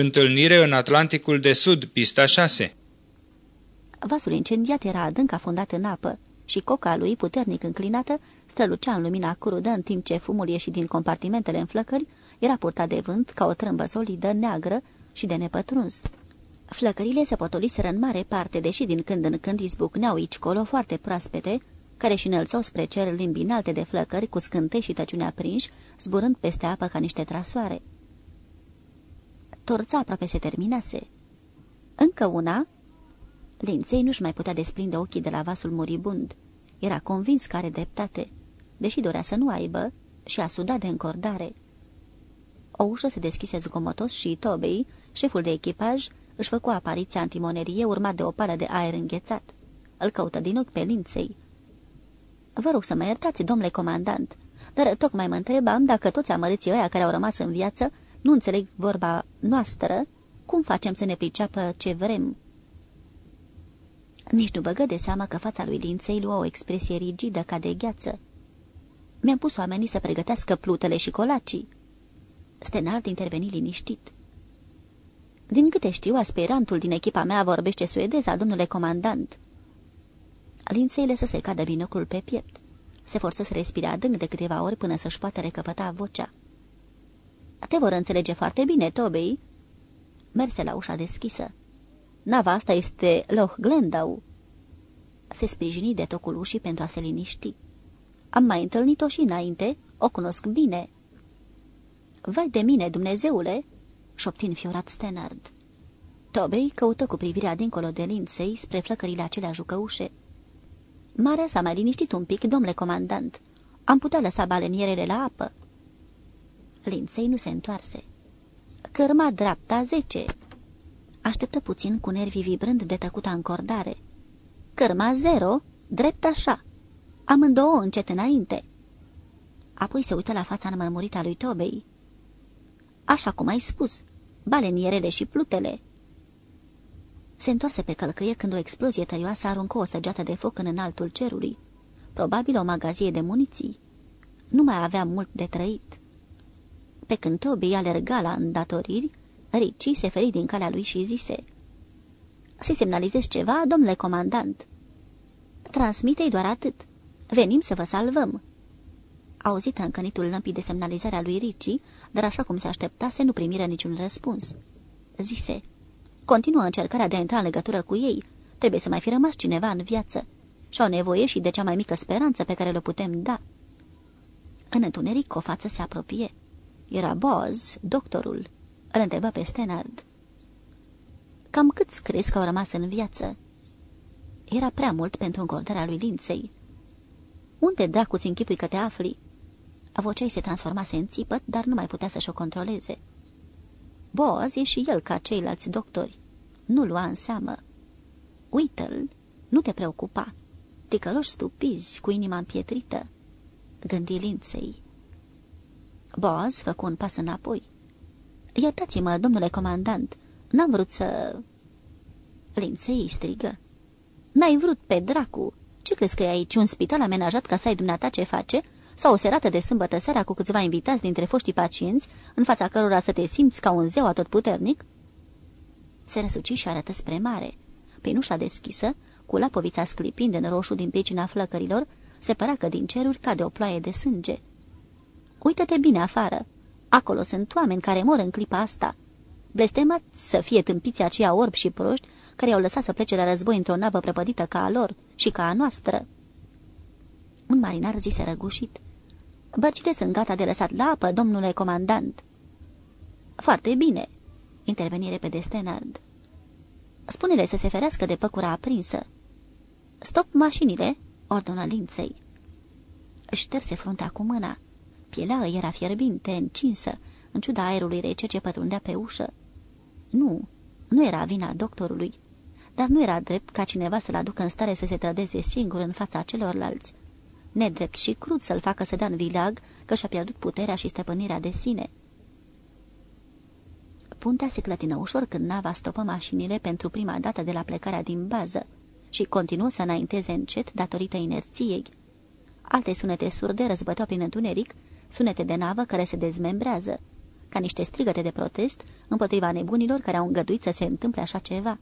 Întâlnire în Atlanticul de Sud, pista 6 Vasul incendiat era adânc afundat în apă și coca lui, puternic înclinată, strălucea în lumina crudă, în timp ce fumul ieșit din compartimentele în flăcări era purtat de vânt ca o trâmbă solidă, neagră și de nepătruns. Flăcările se potoliseră în mare parte, deși din când în când izbucneau aici colo foarte proaspete, care și înălțau spre cer limbi înalte de flăcări cu scântei și tăciuni aprinși, zburând peste apă ca niște trasoare. Torța aproape se terminase. Încă una? Linței nu-și mai putea desprinde ochii de la vasul moribund. Era convins că are dreptate, deși dorea să nu aibă, și a sudat de încordare. O ușă se deschise zgomotos și Tobey, șeful de echipaj, își făcu apariția antimonerie urmat de o pală de aer înghețat. Îl căută din ochi pe linței. Vă rog să mă iertați, domnule comandant, dar tocmai mă întrebam dacă toți amărâții ăia care au rămas în viață nu înțeleg vorba noastră, cum facem să ne priceapă ce vrem?" Nici nu băgă de seamă că fața lui Linței lua o expresie rigidă ca de gheață. Mi-am pus oamenii să pregătească plutele și colacii. Stenard interveni liniștit. Din câte știu, aspirantul din echipa mea vorbește suedeza, domnule comandant." Linței lăsă să cadă binocul pe piept. Se forță să respire adânc de câteva ori până să-și poată recăpăta vocea. Te vor înțelege foarte bine, Tobey." Merse la ușa deschisă. Nava asta este Loch Glendau." Se sprijini de tocul ușii pentru a se liniști. Am mai întâlnit-o și înainte, o cunosc bine." Vai de mine, Dumnezeule!" șoptin fiorat Stenard. Tobey căută cu privirea dincolo de linței spre flăcările acelea jucăușe. Marea s-a mai liniștit un pic, domnule comandant. Am putea lăsa balenierele la apă." Linței nu se întoarse. Cărma dreapta zece. Așteptă puțin cu nervii vibrând de tăcuta încordare. Cărma zero, drept așa. Amândouă încet înainte. Apoi se uită la fața înmărmurită a lui Tobey. Așa cum ai spus, balenierele și plutele. Se întoarse pe călcâie când o explozie tăioasă aruncă o săgeată de foc în înaltul cerului. Probabil o magazie de muniții. Nu mai avea mult de trăit. Pe când Toby alerga la îndatoriri, Ricci se feri din calea lui și zise Să-i semnalizez ceva, domnule comandant." Transmite-i doar atât. Venim să vă salvăm." Auzit trâncănitul lămpii de semnalizare a lui Ricci, dar așa cum se așteptase, nu primiră niciun răspuns. Zise, continuă încercarea de a intra în legătură cu ei. Trebuie să mai fi rămas cineva în viață. Și-au nevoie și de cea mai mică speranță pe care le putem da. În întuneric, o față se apropie. Era Boz, doctorul. Îl întreba pe Stenard. Cam cât crezi că au rămas în viață? Era prea mult pentru încordarea lui Linței. Unde dracu ți închipui că te afli? Vocea se transformase în țipăt, dar nu mai putea să-și o controleze. Boaz e și el ca ceilalți doctori. Nu lua în seamă. Uită-l, nu te preocupa. Ticăloși stupizi, cu inima împietrită. Gândi linței. Boaz făcu un pas înapoi. Iertați-mă, domnule comandant, n-am vrut să... Linței strigă. N-ai vrut pe dracu! Ce crezi că e aici un spital amenajat ca să ai dumneata ce face?" sau o serată de sâmbătă seara cu câțiva invitați dintre foștii pacienți, în fața cărora să te simți ca un zeu atotputernic? Se răsuci și arătă spre mare. Prin ușa deschisă, cu lapovița sclipind în roșu din pricina flăcărilor, se părea că din ceruri cade o ploaie de sânge. Uită-te bine afară. Acolo sunt oameni care mor în clipa asta. Blestemat să fie tâmpiți aceia orbi și proști care i-au lăsat să plece la război într-o navă prăpădită ca a lor și ca a noastră. Un marinar zise răgușit. Bărcile sunt gata de lăsat la apă, domnule comandant." Foarte bine," interveni repede Stenard. Spune-le să se ferească de păcura aprinsă." Stop mașinile," ordonă linței. Șterse fruntea cu mâna. Pielea îi era fierbinte, încinsă, în ciuda aerului rece ce pătrundea pe ușă. Nu, nu era vina doctorului, dar nu era drept ca cineva să-l aducă în stare să se trădeze singur în fața celorlalți nedrept și crud să-l facă să dea în vilag că și-a pierdut puterea și stăpânirea de sine. Puntea se clătină ușor când nava stopă mașinile pentru prima dată de la plecarea din bază și continuă să înainteze încet datorită inerției. Alte sunete surde răzbăteau prin întuneric, sunete de navă care se dezmembrează. ca niște strigăte de protest împotriva nebunilor care au îngăduit să se întâmple așa ceva.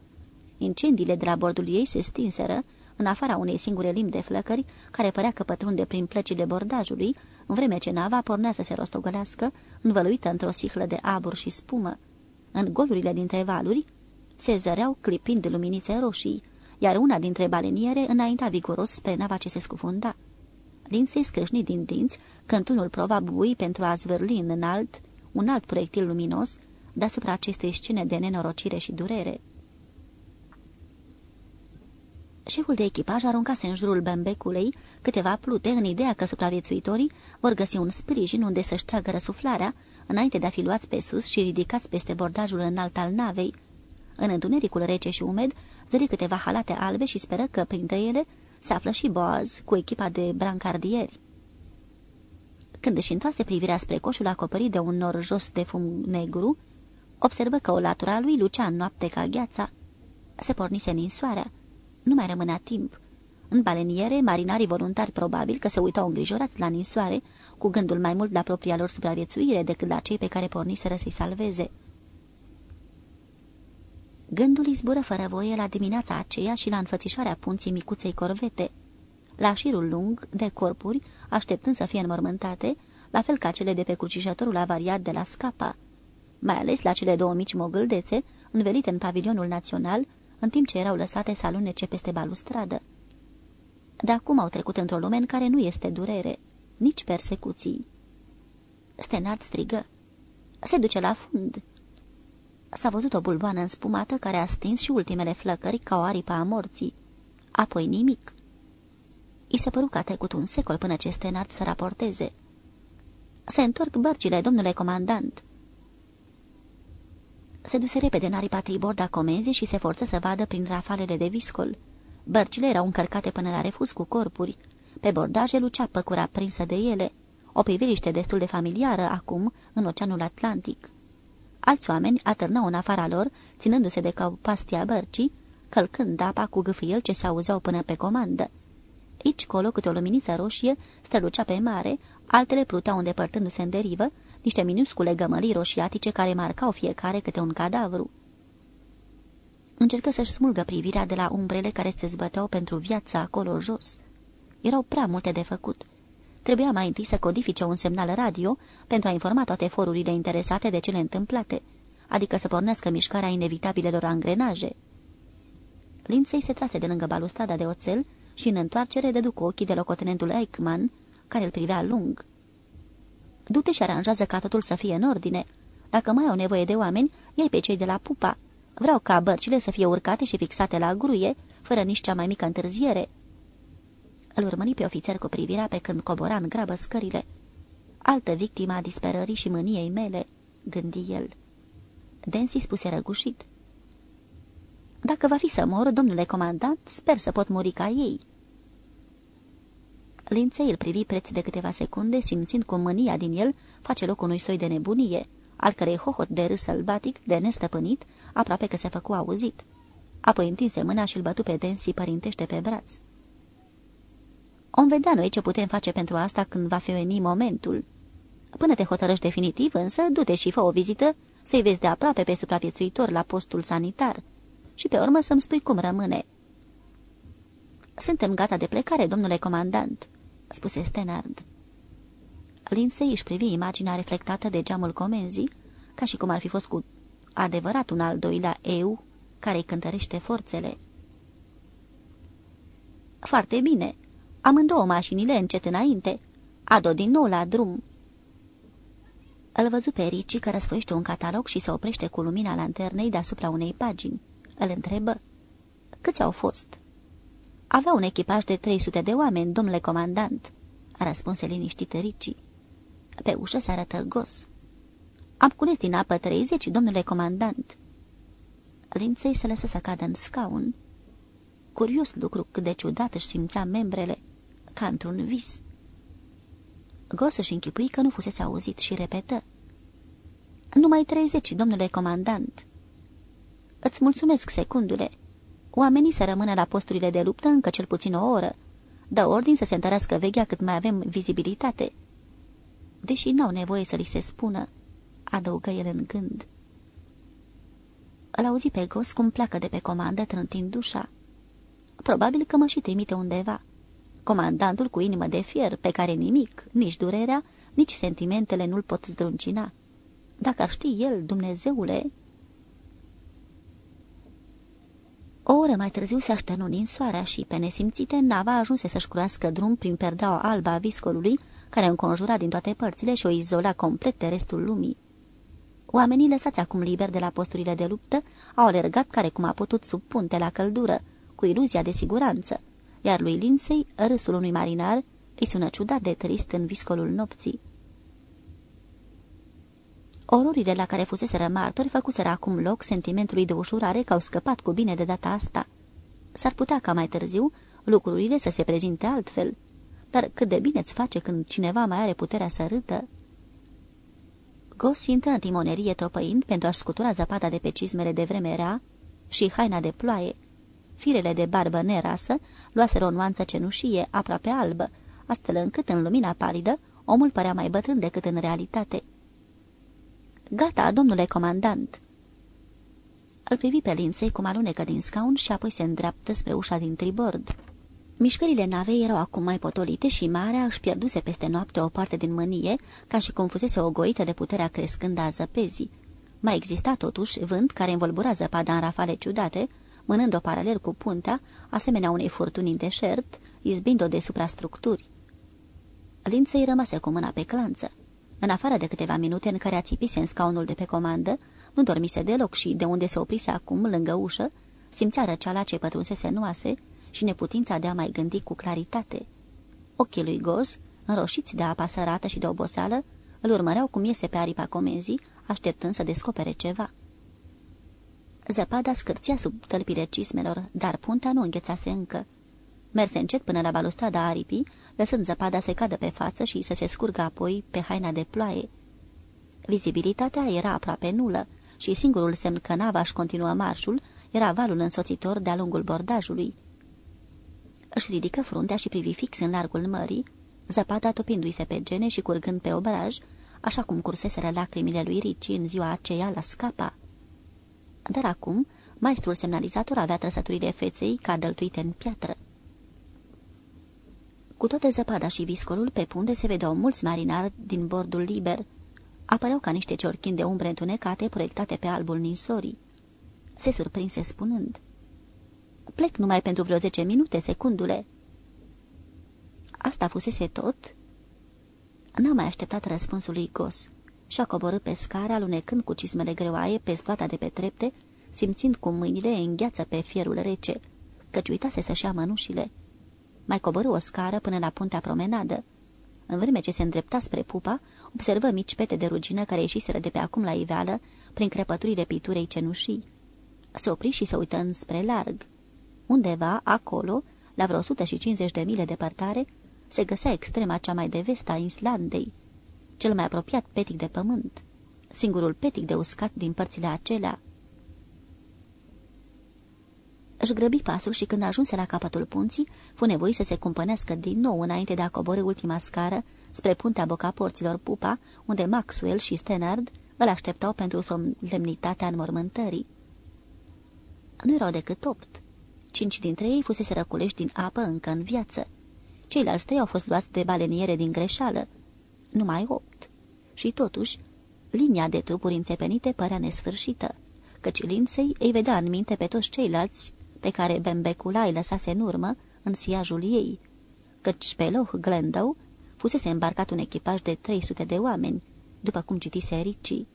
Incendiile de la bordul ei se stinseră, în afara unei singure limbi de flăcări, care părea că pătrunde prin plăcile bordajului, în vreme ce nava pornea să se rostogolească, învăluită într-o siclă de abur și spumă. În golurile dintre valuri se zăreau clipind luminițe roșii, iar una dintre baleniere înainta viguros spre nava ce se scufunda. Lindsay scrâșni din dinți, cântunul prova bui pentru a zvârli în înalt un alt proiectil luminos deasupra acestei scene de nenorocire și durere. Șeful de echipaj aruncase în jurul bembeculei câteva plute în ideea că supraviețuitorii vor găsi un sprijin unde să-și tragă răsuflarea înainte de a fi luați pe sus și ridicați peste bordajul înalt al navei. În întunericul rece și umed zări câteva halate albe și speră că printre ele se află și Boaz cu echipa de brancardieri. Când își întoarse privirea spre coșul acoperit de un nor jos de fum negru, observă că o latura lui lucea în noapte ca gheața. Se pornise ninsoarea. Nu mai rămânea timp. În baleniere, marinarii voluntari probabil că se uitau îngrijorați la ninsoare, cu gândul mai mult la propria lor supraviețuire decât la cei pe care porniseră să-i salveze. Gândul izbură fără voie la dimineața aceea și la înfățișarea punții micuței corvete, la șirul lung de corpuri, așteptând să fie înmormântate, la fel ca cele de pe crucișătorul avariat de la Scapa, mai ales la cele două mici mogâldețe, învelite în pavilionul național, în timp ce erau lăsate să alunece peste balustradă. De acum au trecut într-o lume în care nu este durere, nici persecuții. Stenard strigă. Se duce la fund. S-a văzut o bulboană înspumată care a stins și ultimele flăcări ca o aripă a morții. Apoi nimic. I se păru că a trecut un secol până ce Stenard să raporteze. Se întorc bărcile, domnule comandant." Se duse repede în aripa triborda comenzii și se forță să vadă prin rafalele de viscol. Bărcile erau încărcate până la refuz cu corpuri. Pe bordaje lucea păcura prinsă de ele, o priviriște destul de familiară acum în Oceanul Atlantic. Alți oameni atârnau în afara lor, ținându-se de pastia bărcii, călcând apa cu gâfâiel ce se auzeau până pe comandă. Aici, colo, câte o luminiță roșie strălucea pe mare, altele pluteau îndepărtându-se în derivă, niște minuscule gămălii roșiatice care marcau fiecare câte un cadavru. Încercă să-și smulgă privirea de la umbrele care se zbăteau pentru viața acolo jos. Erau prea multe de făcut. Trebuia mai întâi să codifice un semnal radio pentru a informa toate forurile interesate de cele întâmplate, adică să pornească mișcarea inevitabilelor angrenaje. Linței se trase de lângă balustrada de oțel și în întoarcere dădu cu ochii de locotenentul Eichmann, care îl privea lung. Du-te și aranjează ca totul să fie în ordine. Dacă mai au nevoie de oameni, iei pe cei de la pupa. Vreau ca bărcile să fie urcate și fixate la gruie, fără nici cea mai mică întârziere." Îl urmări pe ofițer cu privirea pe când cobora în grabă scările. Altă victima a disperării și mâniei mele, gândi el. Densi spuse răgușit. Dacă va fi să mor, domnule comandant, sper să pot muri ca ei." Linței îl privi preț de câteva secunde, simțind cum mânia din el face loc unui soi de nebunie, al cărei hohot de râs sălbatic, de nestăpânit, aproape că se făcu auzit. Apoi întinse mâna și îl bătu pe Densi părintește pe braț. Om vedea noi ce putem face pentru asta când va veni momentul. Până te hotărăști definitiv, însă, du-te și fă o vizită să-i vezi de aproape pe supraviețuitor la postul sanitar și pe urmă să-mi spui cum rămâne. Suntem gata de plecare, domnule comandant," spuse Stenard. Lindsay își privi imaginea reflectată de geamul comenzii, ca și cum ar fi fost cu adevărat un al doilea eu care îi cântărește forțele. Foarte bine. Amândouă mașinile încet înainte. Ado din nou la drum. Îl văzu pe Ricci că răsfăiește un catalog și se oprește cu lumina lanternei deasupra unei pagini. Îl întrebă. Câți au fost? Avea un echipaj de 300 de oameni, domnule comandant, a răspuns liniștit Ricci. Pe ușă se arătă gos. Am cules din apă 30, domnule comandant. Linței se lăsă să cadă în scaun. Curios lucru cât de ciudat își simțea membrele, ca într-un vis. Gos își închipui că nu fusese auzit și repetă. Numai treizeci, domnule comandant." Îți mulțumesc, secundule. Oamenii să rămână la posturile de luptă încă cel puțin o oră. Dă ordin să se întărească veghea cât mai avem vizibilitate. Deși n-au nevoie să li se spună. adăugă el în gând. Îl auzi pe Gos cum pleacă de pe comandă trântind dușa. Probabil că mă și trimite undeva. Comandantul cu inimă de fier, pe care nimic, nici durerea, nici sentimentele nu-l pot zdruncina. Dacă ar ști el, Dumnezeule... O oră mai târziu se așternu din soarea și, pe nesimțite, nava ajunse să-și curească drum prin perdeaua alba a viscolului, care o înconjura din toate părțile și o izola complet de restul lumii. Oamenii lăsați acum liberi de la posturile de luptă au alergat care cum a putut sub punte la căldură, cu iluzia de siguranță, iar lui Linsei, râsul unui marinar, îi sună ciudat de trist în viscolul nopții. Ororile la care fusese martori făcuseră acum loc sentimentului de ușurare că au scăpat cu bine de data asta. S-ar putea ca mai târziu lucrurile să se prezinte altfel, dar cât de bine îți face când cineva mai are puterea să râdă. Gos intră în timonerie tropăind pentru a-și scutura zăpada de pe cizmele de vreme rea și haina de ploaie. Firele de barbă nerasă luaseră o nuanță cenușie, aproape albă, astfel încât în lumina palidă omul părea mai bătrân decât în realitate. Gata, domnule comandant!" Îl privi pe Linței cum alunecă din scaun și apoi se îndreaptă spre ușa din tribord. Mișcările navei erau acum mai potolite și marea își pierduse peste noapte o parte din mânie, ca și cum fusese ogoită de puterea crescândă a zăpezii. Mai exista totuși vânt care învolbura zăpada în rafale ciudate, mânând-o paralel cu puntea, asemenea unei furtuni în deșert, izbind-o de suprastructuri. Linței rămase cu mâna pe clanță. În afară de câteva minute în care ațipise în scaunul de pe comandă, nu dormise deloc și, de unde se oprise acum, lângă ușă, simțea răceala ce pătrunsese noase și neputința de a mai gândi cu claritate. Ochii lui Goz, înroșiți de apa sărată și de oboseală, îl urmăreau cum iese pe aripa comenzii, așteptând să descopere ceva. Zăpada scârția sub tălpile cismelor, dar punta nu înghețase încă. Merse încet până la balustrada aripii, lăsând zăpada să cadă pe față și să se scurgă apoi pe haina de ploaie. Vizibilitatea era aproape nulă și singurul semn că navaș își continuă marșul era valul însoțitor de-a lungul bordajului. Își ridică fruntea și privi fix în largul mării, zăpada topindu-i se pe gene și curgând pe obraj, așa cum curseseră lacrimile lui Ricci în ziua aceea la scapa. Dar acum, maestrul semnalizator avea trăsăturile feței ca dăltuite în piatră. Cu toate zăpada și viscolul, pe punte se vedeau mulți marinari din bordul liber. Apăreau ca niște ciorchini de umbre întunecate proiectate pe albul ninsorii. Se surprinse spunând. Plec numai pentru vreo zece minute, secundule." Asta fusese tot?" N-a mai așteptat răspunsul lui Gos și-a coborât pe scară, alunecând cu cizmele greoaie pe stoata de pe trepte, simțind cum mâinile îngheață pe fierul rece, căci uitase să-și ia mănușile mai coborâ o scară până la puntea promenadă. În vreme ce se îndrepta spre pupa, observă mici pete de rugină care ieșiseră de pe acum la iveală, prin crăpăturile piturei cenușii. Se opri și se uită înspre larg. Undeva, acolo, la vreo 150 de mile departare, se găsea extrema cea mai de vest a Islandei, cel mai apropiat petic de pământ, singurul petic de uscat din părțile acelea, își grăbi pasul și când ajunse la capătul punții, fu nevoie să se cumpănească din nou înainte de a coborâ ultima scară spre puntea bocaporților Pupa, unde Maxwell și Stenard îl așteptau pentru solemnitatea înmormântării. Nu erau decât opt. Cinci dintre ei fusese răculești din apă încă în viață. Ceilalți trei au fost luați de baleniere din greșeală. Numai opt. Și totuși, linia de trupuri înțepenite părea nesfârșită, căci Lindsay îi vedea în minte pe toți ceilalți pe care Bembecula îi lăsase în urmă în siajul ei, căci pe Loch Glendow fusese îmbarcat un echipaj de 300 de oameni, după cum citise Ricci.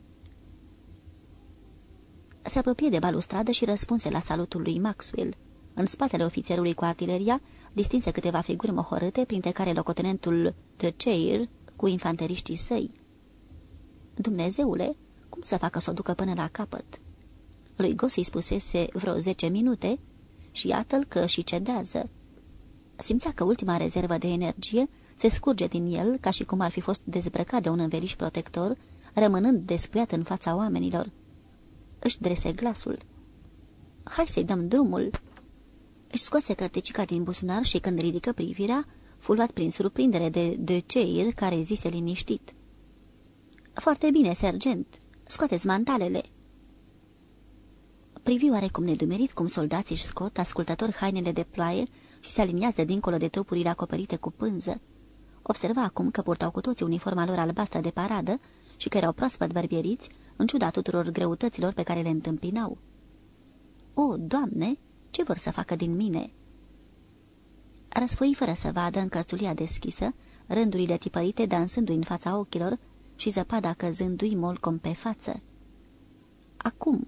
Se apropie de balustradă și răspunse la salutul lui Maxwell. În spatele ofițerului cu artileria, distinse câteva figuri mohorâte, printre care locotenentul de Chair cu infanteriștii săi. Dumnezeule, cum să facă să o ducă până la capăt? Lui Gossi spusese vreo zece minute și iată-l că și cedează. Simțea că ultima rezervă de energie se scurge din el ca și cum ar fi fost dezbrăcat de un înveliș protector, rămânând despuiat în fața oamenilor. Își drese glasul. Hai să-i dăm drumul!" Își scoase cărticica din buzunar și când ridică privirea, fu luat prin surprindere de De Ceir, care zise liniștit. Foarte bine, sergent. Scoateți mantalele." Privi oarecum nedumerit cum soldații își scot, ascultători hainele de ploaie și se aliniază dincolo de trupurile acoperite cu pânză. Observa acum că purtau cu toții uniforma lor albastră de paradă și că erau proaspăt bărbieriți, în ciuda tuturor greutăților pe care le întâmpinau. O, Doamne, ce vor să facă din mine?" Răsfoi fără să vadă încățulia deschisă, rândurile tipărite dansându-i în fața ochilor și zăpada căzându-i molcom pe față. Acum!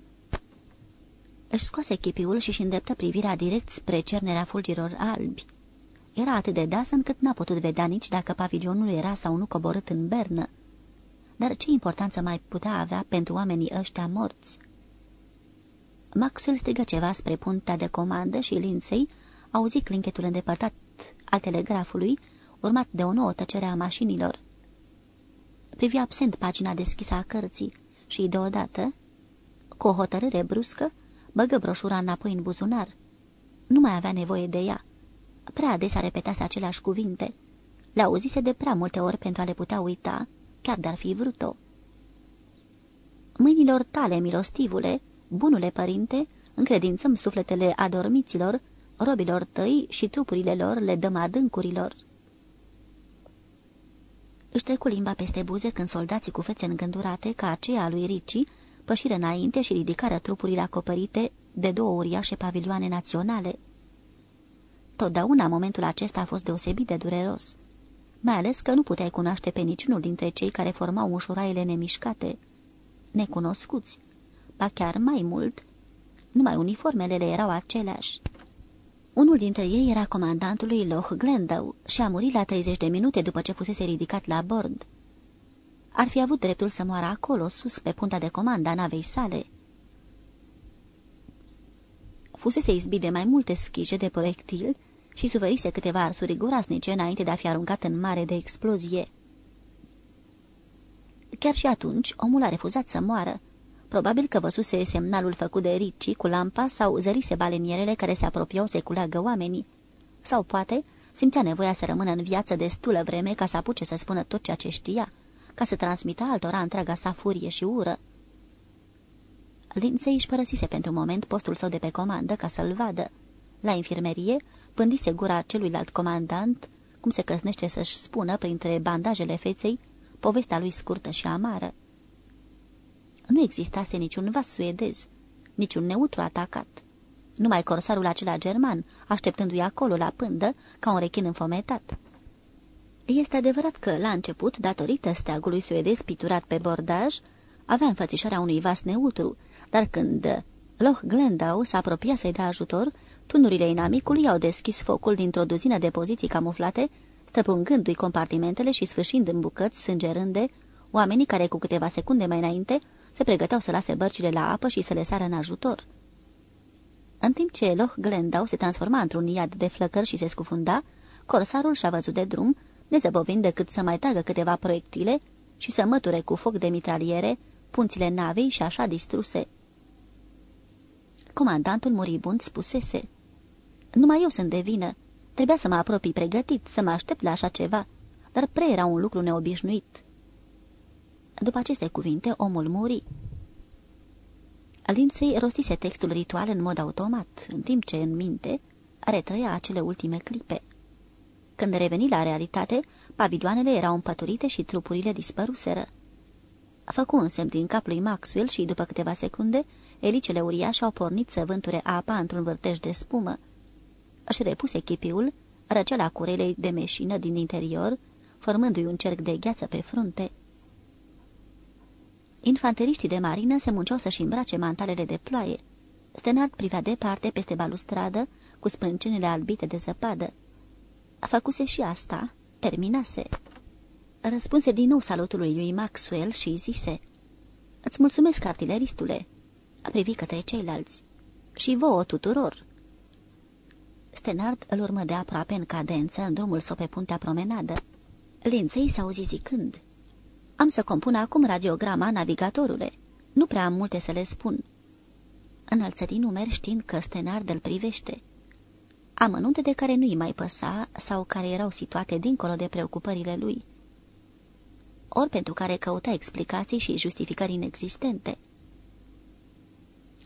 Își scoase chipiul și-și îndreptă privirea direct spre cernerea fulgirilor albi. Era atât de das încât n-a putut vedea nici dacă pavilionul era sau nu coborât în bernă. Dar ce importanță mai putea avea pentru oamenii ăștia morți? Maxwell strigă ceva spre puntea de comandă și Lindsay auzi clinchetul îndepărtat al telegrafului, urmat de o nouă tăcere a mașinilor. Privi absent pagina deschisă a cărții și, deodată, cu o hotărâre bruscă, băgă broșura înapoi în buzunar. Nu mai avea nevoie de ea. Prea adesea repetase aceleași cuvinte. Le auzise de prea multe ori pentru a le putea uita, chiar de-ar fi vrut-o. Mâinilor tale, milostivule, bunule părinte, încredințăm sufletele adormiților, robilor tăi și trupurile lor le dăm adâncurilor. Își trecu limba peste buze când soldații cu fețe îngândurate, ca aceea a lui Ricci, pășiră înainte și ridicară trupurile acoperite de două uriașe pavilioane naționale. Totdeauna momentul acesta a fost deosebit de dureros, mai ales că nu puteai cunoaște pe niciunul dintre cei care formau ușuraile nemișcate, necunoscuți, ba chiar mai mult, numai uniformele le erau aceleași. Unul dintre ei era comandantul lui Loch Glendow și a murit la 30 de minute după ce fusese ridicat la bord. Ar fi avut dreptul să moară acolo, sus, pe punta de comandă a navei sale. Fusese izbit de mai multe schije de proiectil și suferise câteva arsuri groasnice înainte de a fi aruncat în mare de explozie. Chiar și atunci, omul a refuzat să moară, Probabil că văzuse semnalul făcut de Ricci cu lampa sau zărise balenierele care se apropiau să culeagă oamenii. Sau poate simțea nevoia să rămână în viață destulă vreme ca să apuce să spună tot ceea ce știa, ca să transmită altora întreaga sa furie și ură. Lindsay își părăsise pentru moment postul său de pe comandă ca să-l vadă. La infirmerie, pândise gura celuilalt comandant, cum se căsnește să-și spună printre bandajele feței povestea lui scurtă și amară. Nu existase niciun vas suedez, niciun neutru atacat. Numai corsarul acela german, așteptându-i acolo la pândă, ca un rechin înfometat. Este adevărat că, la început, datorită steagului suedez piturat pe bordaj, avea înfățișarea unui vas neutru, dar când Loch Glendau s-a apropiat să-i dea ajutor, tunurile inamicului au deschis focul dintr-o duzină de poziții camuflate, străpungându-i compartimentele și sfârșind în bucăți sângerânde oamenii care cu câteva secunde mai înainte se pregăteau să lase bărcile la apă și să le sară în ajutor. În timp ce Loch Glendau se transforma într-un iad de flăcări și se scufunda, corsarul și-a văzut de drum, nezăbovind decât să mai tragă câteva proiectile și să măture cu foc de mitraliere punțile navei și așa distruse. Comandantul moribund spusese, Numai eu sunt de vină. Trebuia să mă apropii pregătit, să mă aștept la așa ceva, dar pre era un lucru neobișnuit. După aceste cuvinte, omul muri. Lindsay rostise textul ritual în mod automat, în timp ce, în minte, retrăia acele ultime clipe. Când reveni la realitate, pavilioanele erau împăturite și trupurile dispăruseră. Făcu un semn din cap lui Maxwell și, după câteva secunde, elicele uriașe au pornit să vânture apa într-un vârtej de spumă. Își repuse chipiul, răcela curelei de meșină din interior, formându-i un cerc de gheață pe frunte. Infanteriștii de marină se munceau să-și îmbrace mantalele de ploaie. Stenard privea departe peste balustradă, cu sprâncenele albite de zăpadă. A făcuse și asta, terminase. Răspunse din nou salutului lui Maxwell și zise, Îți mulțumesc, artileristule!" A privit către ceilalți. Și vouă tuturor!" Stenard îl urmă de aproape în cadență în drumul său pe puntea promenadă. Linței s-auzi zicând, am să compun acum radiograma navigatorule. Nu prea am multe să le spun." Înălță din numeri știind că Stenard îl privește. Amănunte de care nu-i mai păsa sau care erau situate dincolo de preocupările lui. ori pentru care căuta explicații și justificări inexistente.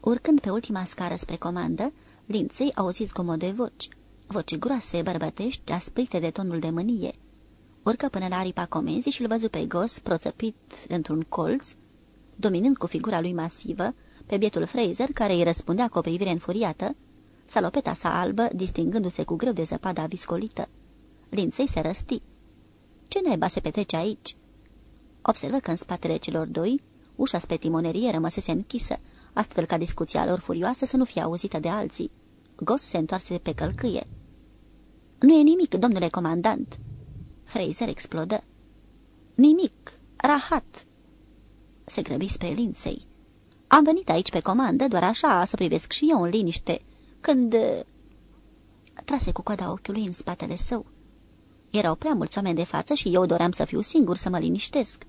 Urcând pe ultima scară spre comandă, Linței auzi zgomot de voci, voci groase, bărbătești, asprite de tonul de mânie. Urcă până la aripa comenzii și-l văzu pe Gos, proțăpit într-un colț, dominând cu figura lui masivă, pe bietul Fraser, care îi răspundea cu o privire înfuriată, salopeta sa albă, distingându-se cu greu de zăpada viscolită. Linței se răsti. Ce naiba se petrece aici?" Observă că în spatele celor doi, ușa spre timonerie rămăsese închisă, astfel ca discuția lor furioasă să nu fie auzită de alții. Gos se întoarse pe călcâie. Nu e nimic, domnule comandant." Fraser explodă. Nimic. Rahat." Se grăbi spre linței. Am venit aici pe comandă, doar așa, să privesc și eu în liniște, când... Trase cu coada ochiului în spatele său. Erau prea mulți oameni de față și eu doream să fiu singur să mă liniștesc.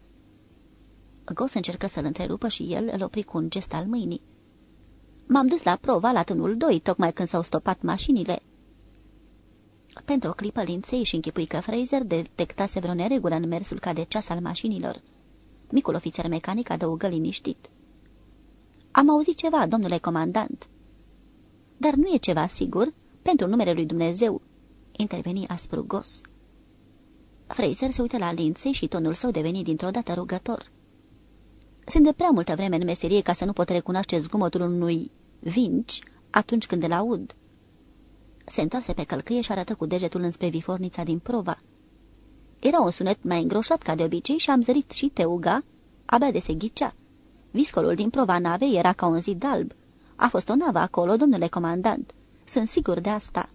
Gos încercă să-l întrerupă și el îl opri cu un gest al mâinii. M-am dus la prova la tânul 2, tocmai când s-au stopat mașinile. Pentru o clipă linței și închipui că Fraser detectase vreo neregulă în mersul ca de ceas al mașinilor. Micul ofițer mecanic adăugă liniștit. Am auzit ceva, domnule comandant." Dar nu e ceva sigur, pentru numele lui Dumnezeu," interveni aspru Gos. Fraser se uită la linței și tonul său deveni dintr-o dată rugător. Sunt de prea multă vreme în meserie ca să nu pot recunoaște zgomotul unui vinci atunci când îl aud. Se întoarse pe călcâie și arătă cu degetul înspre vifornița din prova. Era un sunet mai îngroșat ca de obicei și am zărit și teuga, abia de se ghicea. Viscolul din prova navei era ca un zid alb. A fost o navă acolo, domnule comandant. Sunt sigur de asta."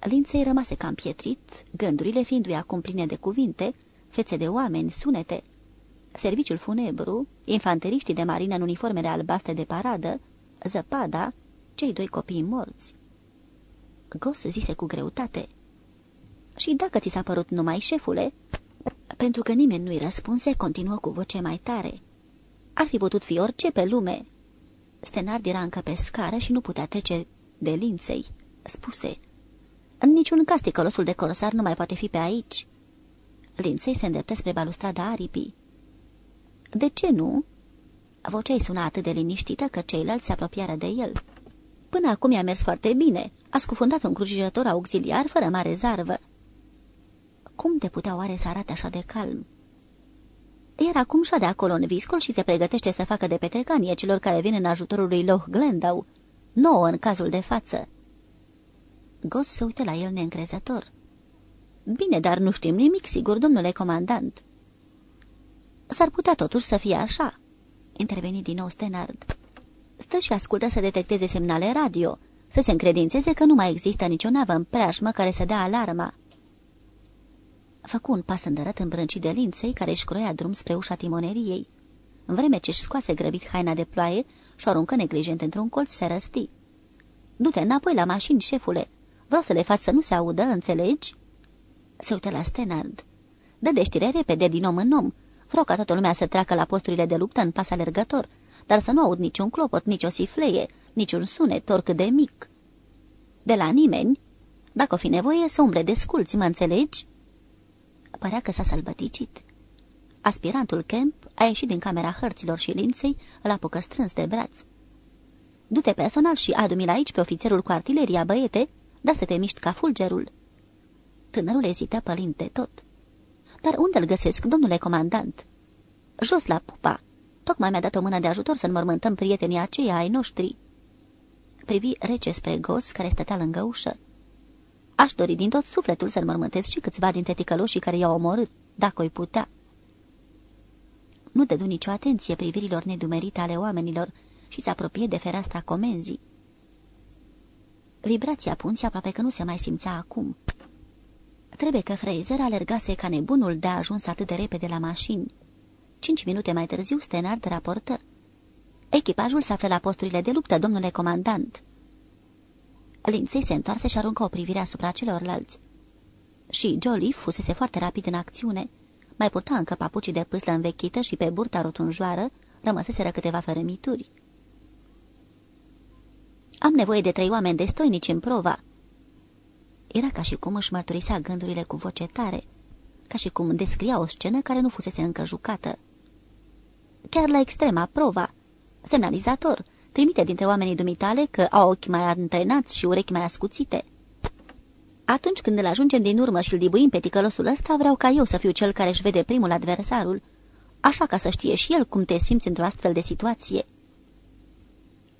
Linței rămase cam pietrit, gândurile fiindu-i acum pline de cuvinte, fețe de oameni, sunete. Serviciul funebru, infanteriștii de marină în uniformele albastre de paradă, zăpada, cei doi copii morți. Gos zise cu greutate. Și dacă ți s-a părut numai șefule, pentru că nimeni nu-i răspunse, continuă cu voce mai tare. Ar fi putut fi orice pe lume. Stenard era încă pe scară și nu putea trece de linței. Spuse, în niciun caz ticălosul de corsar nu mai poate fi pe aici. Linței se îndreptă spre balustrada aripii. De ce nu?" Vocea ei suna atât de liniștită că ceilalți se apropiară de el. Până acum i-a mers foarte bine. A scufundat un crucișător auxiliar fără mare zarvă. Cum te putea oare să arate așa de calm? Iar acum și de acolo în viscol și se pregătește să facă de petrecanie celor care vin în ajutorul lui Loh Glendau, nouă în cazul de față. Gos se uită la el neîncrezător. Bine, dar nu știm nimic, sigur, domnule comandant." S-ar putea totuși să fie așa," interveni din nou Stenard. Stă și ascultă să detecteze semnale radio, să se încredințeze că nu mai există nicio navă în preajmă care să dea alarma făcu un pas îndărăt în brâncii de linței care își croia drum spre ușa timoneriei. În vreme ce își scoase grăbit haina de ploaie și aruncă neglijent într-un colț, se răsti. Du-te înapoi la mașini, șefule. Vreau să le faci să nu se audă, înțelegi?" Se uită la Stenard. Dă de știre repede din om în om. Vreau ca toată lumea să treacă la posturile de luptă în pas alergător, dar să nu aud niciun clopot, nici o sifleie, niciun sunet, oricât de mic. De la nimeni, dacă o fi nevoie, să umble de sculți, mă înțelegi?" părea că s-a sălbăticit. Aspirantul Kemp a ieșit din camera hărților și linței, îl apucă strâns de braț. Du-te personal și adu-mi aici pe ofițerul cu artileria, băiete, da să te miști ca fulgerul." Tânărul ezită pălind de tot. Dar unde-l găsesc, domnule comandant?" Jos la pupa. Tocmai mi-a dat o mână de ajutor să înmormântăm prietenii aceia ai noștri." Privi rece spre Gos, care stătea lângă ușă. Aș dori din tot sufletul să înmormântez și câțiva dintre ticăloșii care i-au omorât, dacă o putea. Nu dădu nicio atenție privirilor nedumerite ale oamenilor și se apropie de fereastra comenzii. Vibrația punții aproape că nu se mai simțea acum. Trebuie că Fraser alergase ca nebunul de a ajuns atât de repede la mașini. Cinci minute mai târziu, Stenard raportă. Echipajul se află la posturile de luptă, domnule comandant. Lindsay se întoarse și aruncă o privire asupra celorlalți. Și Jolly fusese foarte rapid în acțiune. Mai purta încă papucii de pâslă învechită și pe burta rotunjoară rămăseseră câteva fărămituri. Am nevoie de trei oameni destoinici în prova." Era ca și cum își mărturisea gândurile cu voce tare. ca și cum descria o scenă care nu fusese încă jucată. Chiar la extrema prova, semnalizator, trimite dintre oamenii dumitale că au ochi mai antrenați și urechi mai ascuțite. Atunci când îl ajungem din urmă și îl dibuim pe ticălosul ăsta, vreau ca eu să fiu cel care își vede primul adversarul, așa ca să știe și el cum te simți într-o astfel de situație.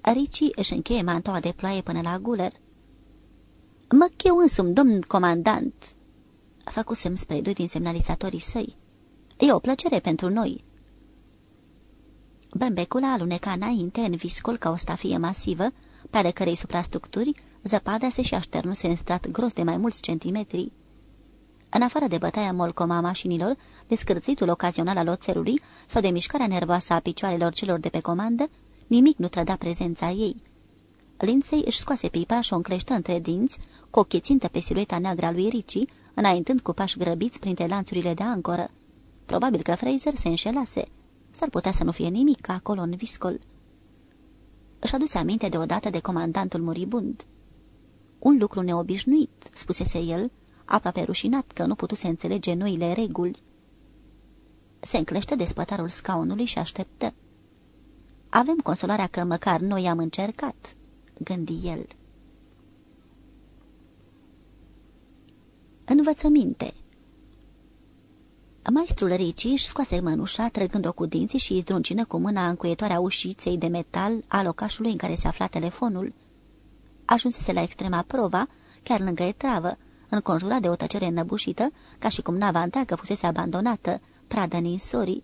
Ricci își încheie mantoa de ploaie până la guler. Mă cheu însumi, domn comandant!" Făcusem spre doi din semnalizatorii săi. E o plăcere pentru noi." Bembecul aluneca înainte în viscol ca o stafie masivă, pe ale cărei suprastructuri zăpada se și așternuse în strat gros de mai mulți centimetri. În afară de bătaia molcoma a mașinilor, de scârțitul ocazional al oțelului sau de mișcarea nervoasă a picioarelor celor de pe comandă, nimic nu trăda prezența ei. Lindsay își scoase pipa și o încleștă între dinți, cu ochii țintă pe silueta neagră a lui Ricci, înaintând cu pași grăbiți printre lanțurile de ancoră. Probabil că Fraser se înșelase. S-ar putea să nu fie nimic acolo în viscol. Își aduse aminte deodată de comandantul moribund. Un lucru neobișnuit, spusese el, aproape rușinat că nu putuse înțelege noile reguli. Se înclește de spătarul scaunului și așteptă. Avem consolarea că măcar noi am încercat, gândi el. Învățăminte Maestrul Ricci își scoase mănușa, trăgând-o cu dinții și îi zdruncină cu mâna încuietoarea ușiței de metal a locașului în care se afla telefonul. Ajunsese la extrema prova, chiar lângă etravă, înconjurat de o tăcere înăbușită, ca și cum nava întreagă fusese abandonată, pradă ninsorii.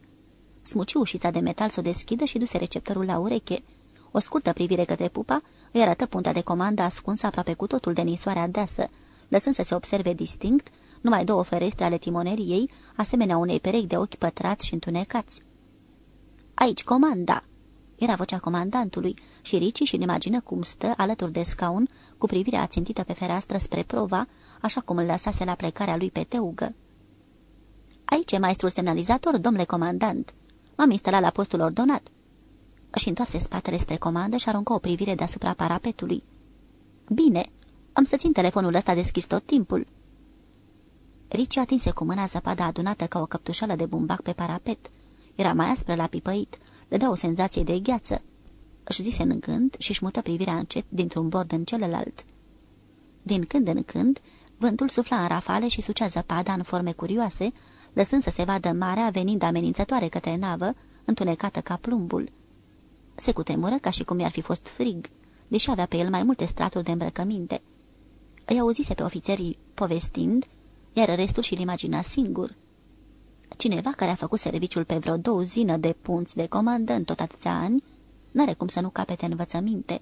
Smuci ușița de metal să o deschidă și duse receptorul la ureche. O scurtă privire către pupa îi arătă punta de comandă ascunsă aproape cu totul de ninsoarea deasă, lăsând să se observe distinct numai două ferestre ale timoneriei, asemenea unei perechi de ochi pătrați și întunecați. Aici comanda!" Era vocea comandantului și Ricci și imagină cum stă alături de scaun, cu privirea ațintită pe fereastră spre prova, așa cum îl lăsase la plecarea lui pe teugă. Aici e maestrul semnalizator, domnule comandant. M-am instalat la postul ordonat." Își întoarse spatele spre comandă și aruncă o privire deasupra parapetului. Bine, am să țin telefonul ăsta deschis tot timpul." Ricci atinse cu mâna zăpada adunată ca o căptușală de bumbac pe parapet. Era mai aspră la pipăit, dădea o senzație de gheață. Își zise în gând și își mută privirea încet dintr-un bord în celălalt. Din când în când, vântul sufla în rafale și sucea zăpada în forme curioase, lăsând să se vadă marea venind amenințătoare către navă, întunecată ca plumbul. Se cutremură ca și cum i-ar fi fost frig, deși avea pe el mai multe straturi de îmbrăcăminte. Îi auzise pe ofițerii povestind, iar restul și-l imagina singur. Cineva care a făcut serviciul pe vreo două zină de punți de comandă în tot atâția ani, n-are cum să nu capete învățăminte.